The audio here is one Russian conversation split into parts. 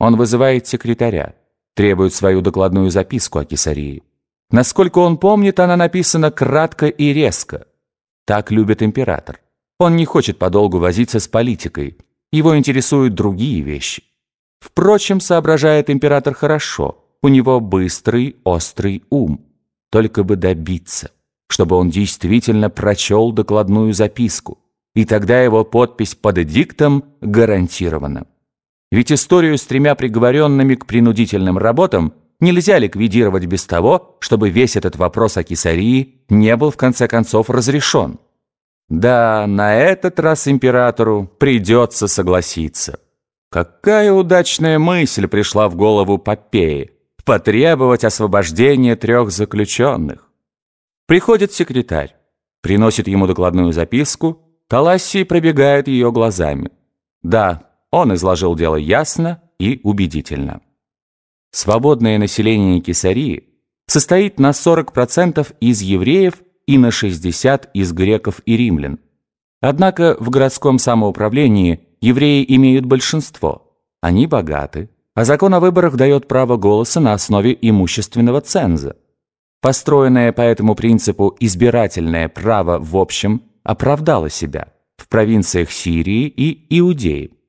Он вызывает секретаря, требует свою докладную записку о Кесарии. Насколько он помнит, она написана кратко и резко. Так любит император. Он не хочет подолгу возиться с политикой. Его интересуют другие вещи. Впрочем, соображает император хорошо. У него быстрый, острый ум. Только бы добиться, чтобы он действительно прочел докладную записку. И тогда его подпись под эдиктом гарантирована. Ведь историю с тремя приговоренными к принудительным работам нельзя ликвидировать без того, чтобы весь этот вопрос о Кесарии не был в конце концов разрешен. Да, на этот раз императору придется согласиться. Какая удачная мысль пришла в голову Попеи – потребовать освобождения трех заключенных. Приходит секретарь, приносит ему докладную записку, Талассий пробегает ее глазами. Да, он изложил дело ясно и убедительно. Свободное население Кесарии состоит на 40% из евреев и на 60% из греков и римлян. Однако в городском самоуправлении евреи имеют большинство. Они богаты, а закон о выборах дает право голоса на основе имущественного ценза. Построенное по этому принципу избирательное право в общем оправдало себя в провинциях Сирии и Иудеи.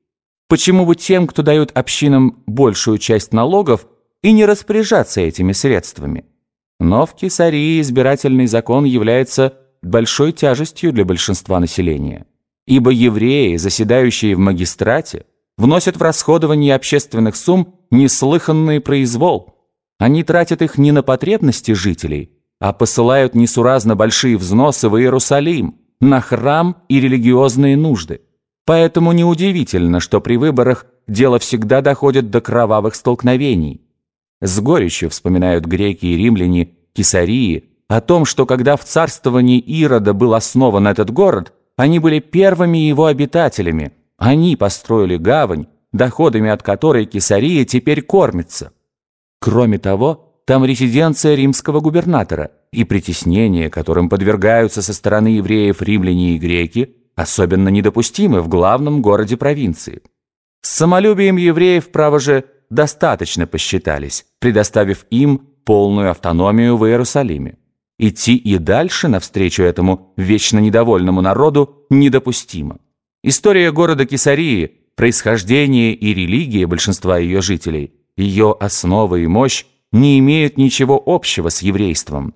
Почему бы тем, кто дает общинам большую часть налогов, и не распоряжаться этими средствами? Но в Кесарии избирательный закон является большой тяжестью для большинства населения, ибо евреи, заседающие в магистрате, вносят в расходование общественных сумм неслыханный произвол. Они тратят их не на потребности жителей, а посылают несуразно большие взносы в Иерусалим, на храм и религиозные нужды. Поэтому неудивительно, что при выборах дело всегда доходит до кровавых столкновений. С горечью вспоминают греки и римляне Кесарии о том, что когда в царствовании Ирода был основан этот город, они были первыми его обитателями. Они построили гавань, доходами от которой Кесария теперь кормится. Кроме того, там резиденция римского губернатора, и притеснения, которым подвергаются со стороны евреев римляне и греки, особенно недопустимы в главном городе провинции. С самолюбием евреев, право же, достаточно посчитались, предоставив им полную автономию в Иерусалиме. Идти и дальше навстречу этому вечно недовольному народу недопустимо. История города Кесарии, происхождение и религия большинства ее жителей, ее основа и мощь не имеют ничего общего с еврейством.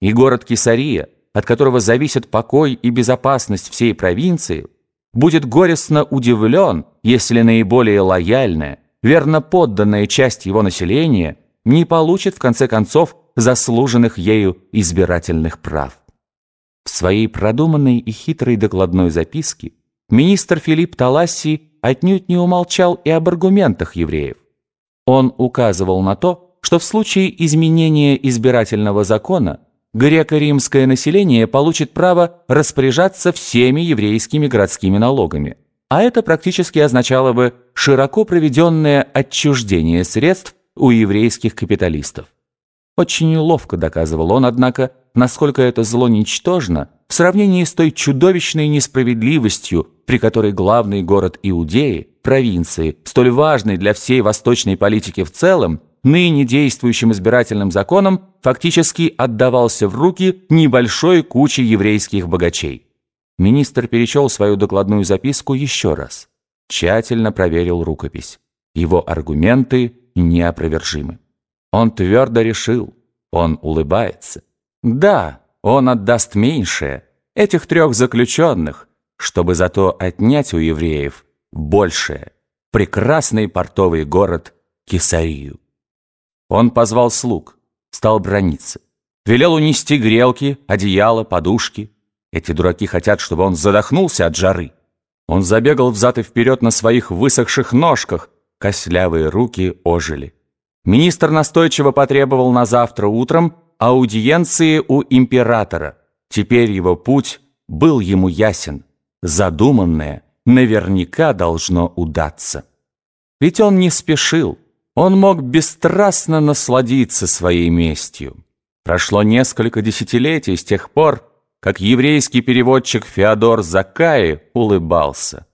И город Кесария – от которого зависит покой и безопасность всей провинции, будет горестно удивлен, если наиболее лояльная, верно подданная часть его населения не получит в конце концов заслуженных ею избирательных прав. В своей продуманной и хитрой докладной записке министр Филипп Таласси отнюдь не умолчал и об аргументах евреев. Он указывал на то, что в случае изменения избирательного закона греко-римское население получит право распоряжаться всеми еврейскими городскими налогами. А это практически означало бы широко проведенное отчуждение средств у еврейских капиталистов. Очень ловко доказывал он, однако, насколько это зло ничтожно в сравнении с той чудовищной несправедливостью, при которой главный город Иудеи, провинции, столь важный для всей восточной политики в целом, ныне действующим избирательным законом фактически отдавался в руки небольшой кучи еврейских богачей. Министр перечел свою докладную записку еще раз. Тщательно проверил рукопись. Его аргументы неопровержимы. Он твердо решил, он улыбается. Да, он отдаст меньшее, этих трех заключенных, чтобы зато отнять у евреев большее, прекрасный портовый город Кесарию. Он позвал слуг, стал брониться. Велел унести грелки, одеяло, подушки. Эти дураки хотят, чтобы он задохнулся от жары. Он забегал взад и вперед на своих высохших ножках. Кослявые руки ожили. Министр настойчиво потребовал на завтра утром аудиенции у императора. Теперь его путь был ему ясен. Задуманное наверняка должно удаться. Ведь он не спешил. Он мог бесстрастно насладиться своей местью. Прошло несколько десятилетий с тех пор, как еврейский переводчик Феодор Закаи улыбался.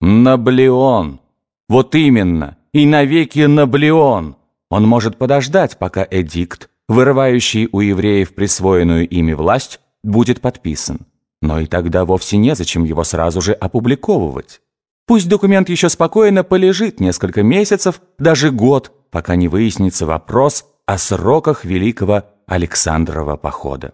Наблеон! Вот именно, и навеки Наблеон. Он может подождать, пока эдикт, вырывающий у евреев присвоенную ими власть, будет подписан. Но и тогда вовсе незачем его сразу же опубликовывать. Пусть документ еще спокойно полежит несколько месяцев, даже год, пока не выяснится вопрос о сроках Великого Александрова похода.